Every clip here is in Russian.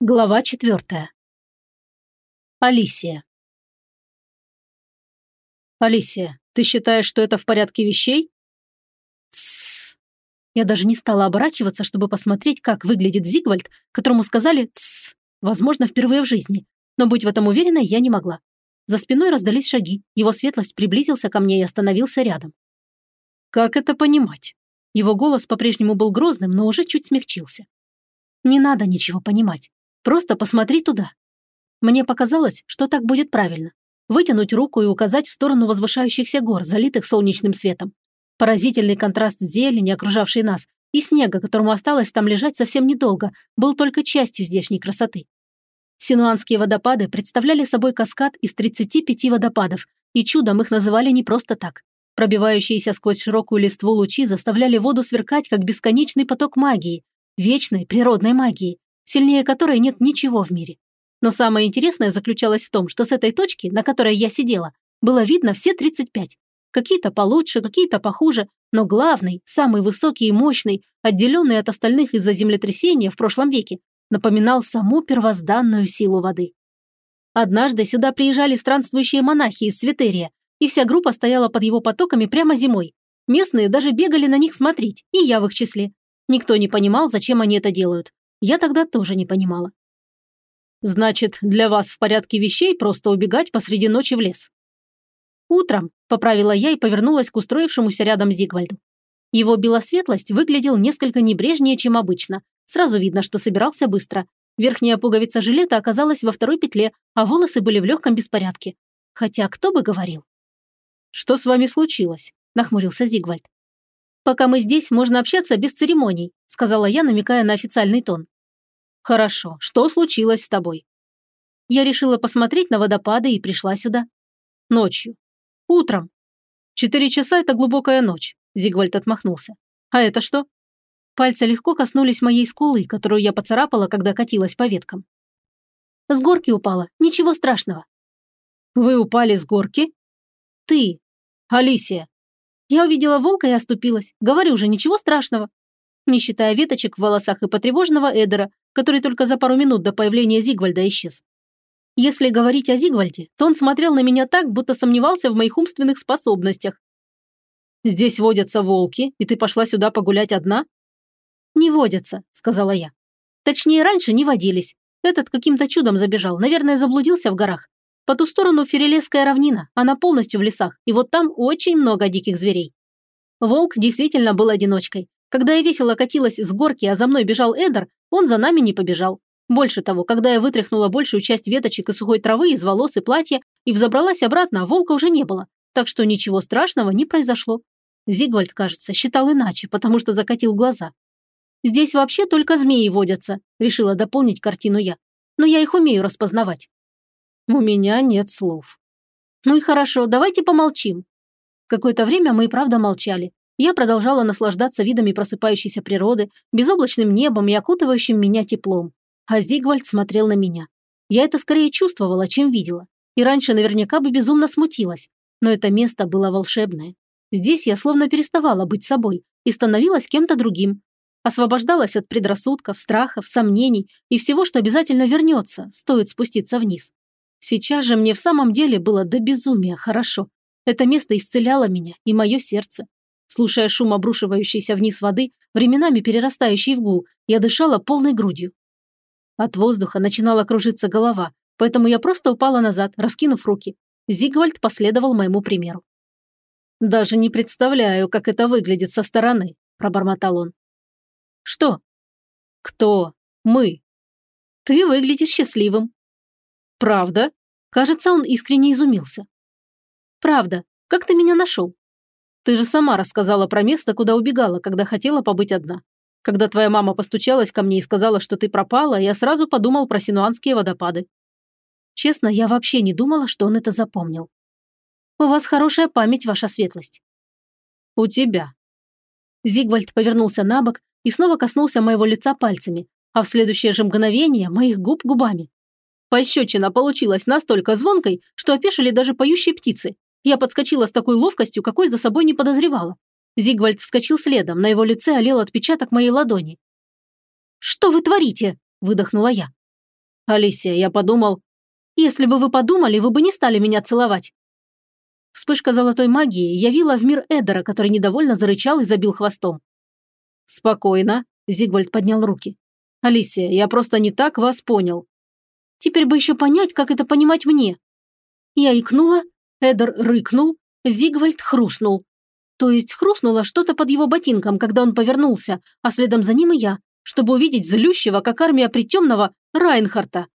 Глава четвертая. Алисия. «Алисия, ты считаешь, что это в порядке вещей?» «Тссс». Я даже не стала оборачиваться, чтобы посмотреть, как выглядит Зигвальд, которому сказали «тссс», возможно, впервые в жизни. Но быть в этом уверенной я не могла. За спиной раздались шаги, его светлость приблизился ко мне и остановился рядом. «Как это понимать?» Его голос по-прежнему был грозным, но уже чуть смягчился. «Не надо ничего понимать. Просто посмотри туда. Мне показалось, что так будет правильно. Вытянуть руку и указать в сторону возвышающихся гор, залитых солнечным светом. Поразительный контраст зелени, окружавшей нас, и снега, которому осталось там лежать совсем недолго, был только частью здешней красоты. Синуанские водопады представляли собой каскад из 35 водопадов, и чудом их называли не просто так. Пробивающиеся сквозь широкую листву лучи заставляли воду сверкать, как бесконечный поток магии, вечной природной магии, сильнее которой нет ничего в мире. Но самое интересное заключалось в том, что с этой точки, на которой я сидела, было видно все 35. Какие-то получше, какие-то похуже, но главный, самый высокий и мощный, отделенный от остальных из-за землетрясения в прошлом веке, напоминал саму первозданную силу воды. Однажды сюда приезжали странствующие монахи из Светерия, и вся группа стояла под его потоками прямо зимой. Местные даже бегали на них смотреть, и я в их числе. Никто не понимал, зачем они это делают. Я тогда тоже не понимала. Значит, для вас в порядке вещей просто убегать посреди ночи в лес? Утром, поправила я и повернулась к устроившемуся рядом Зигвальду. Его белосветлость выглядел несколько небрежнее, чем обычно. Сразу видно, что собирался быстро. Верхняя пуговица жилета оказалась во второй петле, а волосы были в легком беспорядке. Хотя кто бы говорил? «Что с вами случилось?» – нахмурился Зигвальд. «Пока мы здесь, можно общаться без церемоний», – сказала я, намекая на официальный тон. «Хорошо. Что случилось с тобой?» Я решила посмотреть на водопады и пришла сюда. Ночью. Утром. Четыре часа – это глубокая ночь, Зигвальд отмахнулся. А это что? Пальцы легко коснулись моей скулы, которую я поцарапала, когда катилась по веткам. С горки упала. Ничего страшного. Вы упали с горки? Ты. Алисия. Я увидела волка и оступилась. Говорю же, ничего страшного. Не считая веточек в волосах и потревоженного Эдера, который только за пару минут до появления Зигвальда исчез. Если говорить о Зигвальде, то он смотрел на меня так, будто сомневался в моих умственных способностях. «Здесь водятся волки, и ты пошла сюда погулять одна?» «Не водятся», — сказала я. «Точнее, раньше не водились. Этот каким-то чудом забежал, наверное, заблудился в горах. По ту сторону Ферелесская равнина, она полностью в лесах, и вот там очень много диких зверей. Волк действительно был одиночкой. Когда я весело катилась с горки, а за мной бежал Эдер, он за нами не побежал. Больше того, когда я вытряхнула большую часть веточек и сухой травы из волос и платья и взобралась обратно, волка уже не было, так что ничего страшного не произошло. Зигвальд, кажется, считал иначе, потому что закатил глаза. «Здесь вообще только змеи водятся», – решила дополнить картину я. «Но я их умею распознавать». У меня нет слов. Ну и хорошо, давайте помолчим. Какое-то время мы и правда молчали. Я продолжала наслаждаться видами просыпающейся природы, безоблачным небом и окутывающим меня теплом. А Зигвальд смотрел на меня. Я это скорее чувствовала, чем видела. И раньше наверняка бы безумно смутилась. Но это место было волшебное. Здесь я словно переставала быть собой и становилась кем-то другим. Освобождалась от предрассудков, страхов, сомнений и всего, что обязательно вернется, стоит спуститься вниз. Сейчас же мне в самом деле было до безумия хорошо. Это место исцеляло меня и мое сердце. Слушая шум обрушивающейся вниз воды, временами перерастающий в гул, я дышала полной грудью. От воздуха начинала кружиться голова, поэтому я просто упала назад, раскинув руки. Зигвальд последовал моему примеру. «Даже не представляю, как это выглядит со стороны», – пробормотал он. «Что?» «Кто? Мы?» «Ты выглядишь счастливым», «Правда?» Кажется, он искренне изумился. «Правда. Как ты меня нашел?» «Ты же сама рассказала про место, куда убегала, когда хотела побыть одна. Когда твоя мама постучалась ко мне и сказала, что ты пропала, я сразу подумал про синуанские водопады». Честно, я вообще не думала, что он это запомнил. «У вас хорошая память, ваша светлость». «У тебя». Зигвальд повернулся на бок и снова коснулся моего лица пальцами, а в следующее же мгновение моих губ губами. Пощечина получилась настолько звонкой, что опешили даже поющие птицы. Я подскочила с такой ловкостью, какой за собой не подозревала. Зигвальд вскочил следом, на его лице олел отпечаток моей ладони. «Что вы творите?» – выдохнула я. Алисия, я подумал... Если бы вы подумали, вы бы не стали меня целовать. Вспышка золотой магии явила в мир Эдера, который недовольно зарычал и забил хвостом. «Спокойно», – Зигвальд поднял руки. «Алисия, я просто не так вас понял». «Теперь бы еще понять, как это понимать мне». Я икнула, Эдер рыкнул, Зигвальд хрустнул. То есть хрустнуло что-то под его ботинком, когда он повернулся, а следом за ним и я, чтобы увидеть злющего, как армия притемного, Райнхарта.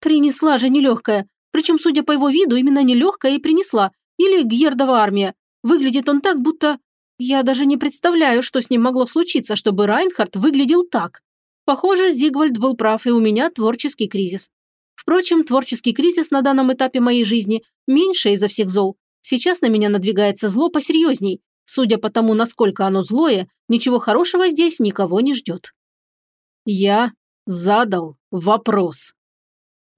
Принесла же нелегкая, причем, судя по его виду, именно нелегкая и принесла, или Гьердова армия. Выглядит он так, будто... Я даже не представляю, что с ним могло случиться, чтобы Райнхард выглядел так. Похоже, Зигвальд был прав, и у меня творческий кризис. Впрочем, творческий кризис на данном этапе моей жизни меньше изо всех зол. Сейчас на меня надвигается зло посерьезней, Судя по тому, насколько оно злое, ничего хорошего здесь никого не ждет. Я задал вопрос.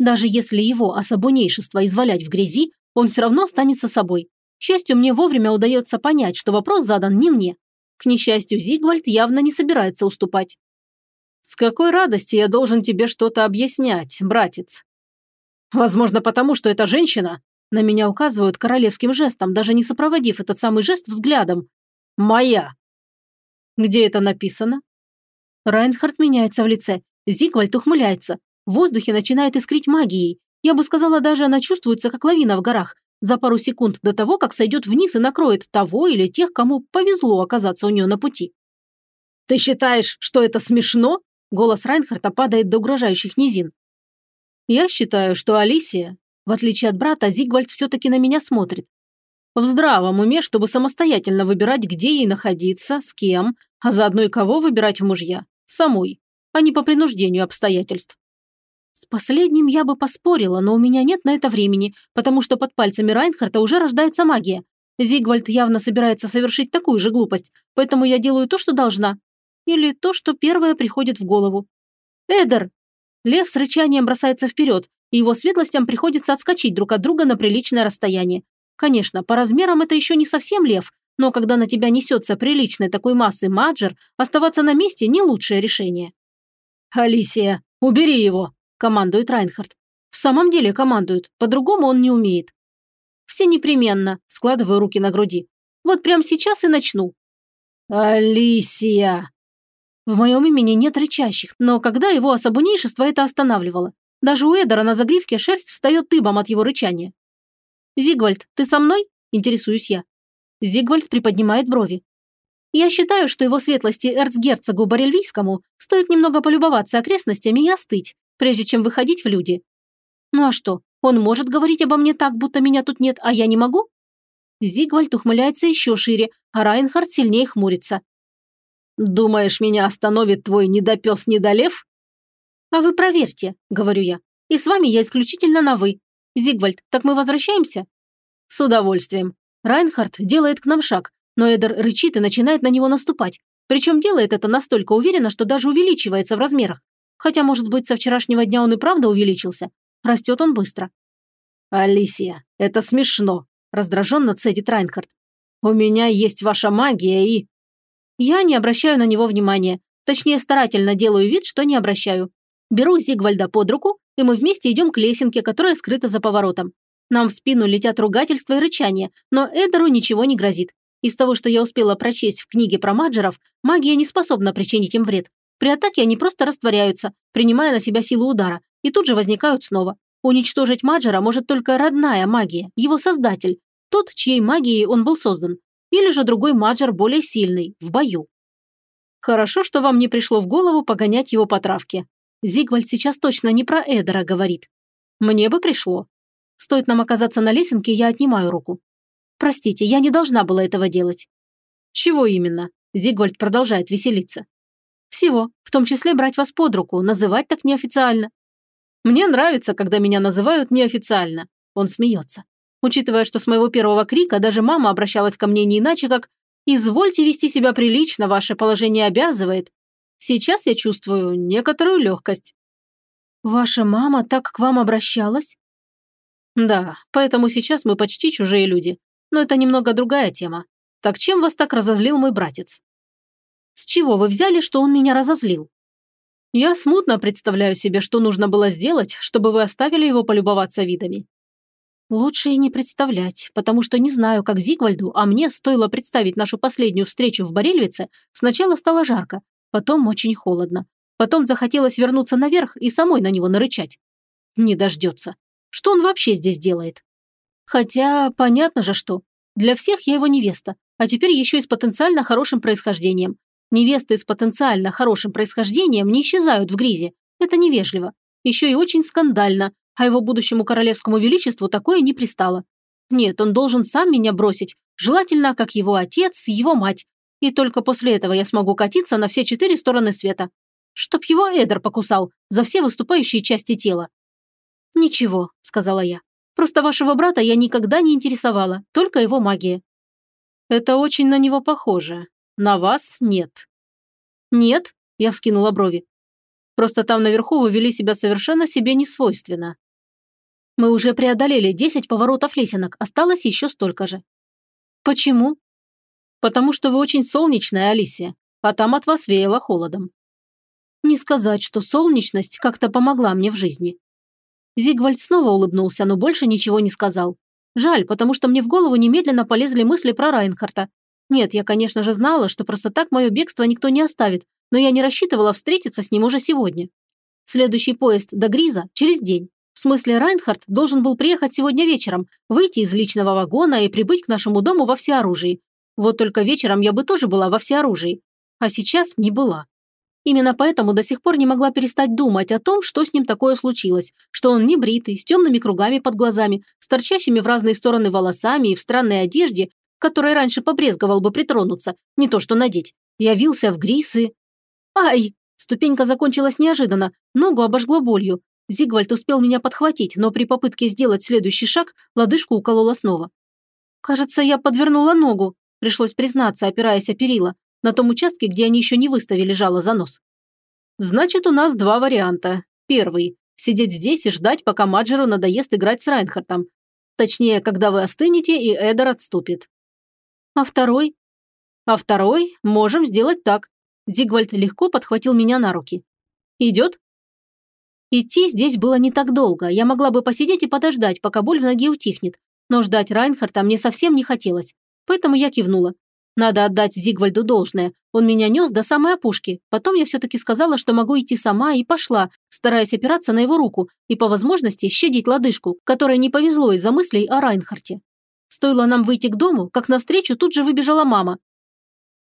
Даже если его особунейшество извалять в грязи, он все равно останется собой. К счастью, мне вовремя удается понять, что вопрос задан не мне. К несчастью, Зигвальд явно не собирается уступать. «С какой радости я должен тебе что-то объяснять, братец?» «Возможно, потому что эта женщина на меня указывают королевским жестом, даже не сопроводив этот самый жест взглядом. «Моя!» «Где это написано?» Райнхард меняется в лице. Зигвальд ухмыляется. В воздухе начинает искрить магией. Я бы сказала, даже она чувствуется, как лавина в горах. За пару секунд до того, как сойдет вниз и накроет того или тех, кому повезло оказаться у нее на пути. «Ты считаешь, что это смешно?» Голос Райнхарта падает до угрожающих низин. «Я считаю, что Алисия в отличие от брата, Зигвальд все-таки на меня смотрит. В здравом уме, чтобы самостоятельно выбирать, где ей находиться, с кем, а заодно и кого выбирать в мужья. Самой, а не по принуждению обстоятельств. С последним я бы поспорила, но у меня нет на это времени, потому что под пальцами Райнхарта уже рождается магия. Зигвальд явно собирается совершить такую же глупость, поэтому я делаю то, что должна. Или то, что первое приходит в голову. «Эдер!» Лев с рычанием бросается вперед, и его светлостям приходится отскочить друг от друга на приличное расстояние. Конечно, по размерам это еще не совсем лев, но когда на тебя несется приличной такой массы маджер, оставаться на месте не лучшее решение. «Алисия, убери его!» – командует Райнхард. В самом деле командует, по-другому он не умеет. «Все непременно», – складываю руки на груди. «Вот прямо сейчас и начну». «Алисия!» В моем имени нет рычащих, но когда его особунейшество это останавливало? Даже у Эдера на загривке шерсть встает тыбом от его рычания. «Зигвальд, ты со мной?» – интересуюсь я. Зигвальд приподнимает брови. Я считаю, что его светлости эрцгерцогу Барельвийскому стоит немного полюбоваться окрестностями и остыть, прежде чем выходить в люди. Ну а что, он может говорить обо мне так, будто меня тут нет, а я не могу? Зигвальд ухмыляется еще шире, а Райнхард сильнее хмурится. «Думаешь, меня остановит твой недопес-недолев?» «А вы проверьте», – говорю я. «И с вами я исключительно на «вы». Зигвальд, так мы возвращаемся?» «С удовольствием». Райнхард делает к нам шаг, но Эдер рычит и начинает на него наступать. Причем делает это настолько уверенно, что даже увеличивается в размерах. Хотя, может быть, со вчерашнего дня он и правда увеличился. Растет он быстро. «Алисия, это смешно», – раздраженно цедит Райнхард. «У меня есть ваша магия и...» Я не обращаю на него внимания. Точнее, старательно делаю вид, что не обращаю. Беру Зигвальда под руку, и мы вместе идем к лесенке, которая скрыта за поворотом. Нам в спину летят ругательства и рычания, но Эдеру ничего не грозит. Из того, что я успела прочесть в книге про маджеров, магия не способна причинить им вред. При атаке они просто растворяются, принимая на себя силу удара, и тут же возникают снова. Уничтожить маджера может только родная магия, его создатель, тот, чьей магией он был создан. Или же другой маджер более сильный, в бою. Хорошо, что вам не пришло в голову погонять его по травке. Зигвальд сейчас точно не про Эдера говорит. Мне бы пришло. Стоит нам оказаться на лесенке, я отнимаю руку. Простите, я не должна была этого делать. Чего именно? Зигвальд продолжает веселиться. Всего, в том числе брать вас под руку, называть так неофициально. Мне нравится, когда меня называют неофициально. Он смеется. Учитывая, что с моего первого крика даже мама обращалась ко мне не иначе, как «Извольте вести себя прилично, ваше положение обязывает», Сейчас я чувствую некоторую легкость. Ваша мама так к вам обращалась? Да, поэтому сейчас мы почти чужие люди. Но это немного другая тема. Так чем вас так разозлил мой братец? С чего вы взяли, что он меня разозлил? Я смутно представляю себе, что нужно было сделать, чтобы вы оставили его полюбоваться видами. Лучше и не представлять, потому что не знаю, как Зигвальду, а мне стоило представить нашу последнюю встречу в Борельвице, сначала стало жарко, потом очень холодно. Потом захотелось вернуться наверх и самой на него нарычать. Не дождется. Что он вообще здесь делает? Хотя, понятно же что. Для всех я его невеста, а теперь еще и с потенциально хорошим происхождением. Невесты с потенциально хорошим происхождением не исчезают в гризе. Это невежливо. Еще и очень скандально, а его будущему королевскому величеству такое не пристало. Нет, он должен сам меня бросить, желательно, как его отец, его мать. И только после этого я смогу катиться на все четыре стороны света. Чтоб его Эдер покусал за все выступающие части тела. «Ничего», – сказала я. «Просто вашего брата я никогда не интересовала, только его магия». «Это очень на него похоже. На вас нет». «Нет?» – я вскинула брови. «Просто там наверху вы вели себя совершенно себе несвойственно. Мы уже преодолели 10 поворотов лесенок, осталось еще столько же. Почему? Потому что вы очень солнечная, Алисия, а там от вас веяло холодом. Не сказать, что солнечность как-то помогла мне в жизни. Зигвальд снова улыбнулся, но больше ничего не сказал. Жаль, потому что мне в голову немедленно полезли мысли про Райнхарта. Нет, я, конечно же, знала, что просто так мое бегство никто не оставит, но я не рассчитывала встретиться с ним уже сегодня. Следующий поезд до Гриза через день. В смысле, Райнхард должен был приехать сегодня вечером, выйти из личного вагона и прибыть к нашему дому во всеоружии. Вот только вечером я бы тоже была во всеоружии. А сейчас не была. Именно поэтому до сих пор не могла перестать думать о том, что с ним такое случилось, что он не бритый, с темными кругами под глазами, с торчащими в разные стороны волосами и в странной одежде, которой раньше побрезговал бы притронуться, не то что надеть. Явился в грисы. Ай! Ступенька закончилась неожиданно, ногу обожгло болью. Зигвальд успел меня подхватить, но при попытке сделать следующий шаг лодыжку уколола снова. «Кажется, я подвернула ногу», пришлось признаться, опираясь о перила, на том участке, где они еще не выставили жало за нос. «Значит, у нас два варианта. Первый – сидеть здесь и ждать, пока Маджеру надоест играть с Райнхартом. Точнее, когда вы остынете, и Эдер отступит. А второй? А второй можем сделать так. Зигвальд легко подхватил меня на руки. Идет? Идти здесь было не так долго, я могла бы посидеть и подождать, пока боль в ноге утихнет. Но ждать Райнхарта мне совсем не хотелось, поэтому я кивнула. Надо отдать Зигвальду должное, он меня нес до самой опушки. Потом я все-таки сказала, что могу идти сама, и пошла, стараясь опираться на его руку и по возможности щадить лодыжку, которой не повезло из-за мыслей о Райнхарте. Стоило нам выйти к дому, как навстречу тут же выбежала мама.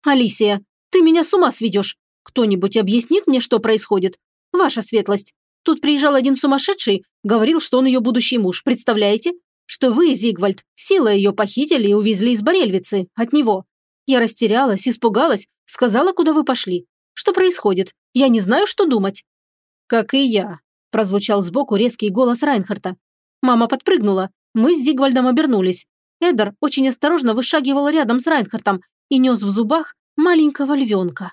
«Алисия, ты меня с ума сведешь! Кто-нибудь объяснит мне, что происходит? Ваша светлость, Тут приезжал один сумасшедший, говорил, что он ее будущий муж, представляете? Что вы, Зигвальд, силой ее похитили и увезли из Борельвицы, от него. Я растерялась, испугалась, сказала, куда вы пошли. Что происходит? Я не знаю, что думать». «Как и я», – прозвучал сбоку резкий голос Райнхарта. Мама подпрыгнула. Мы с Зигвальдом обернулись. Эдер очень осторожно вышагивал рядом с Райнхартом и нес в зубах маленького львенка.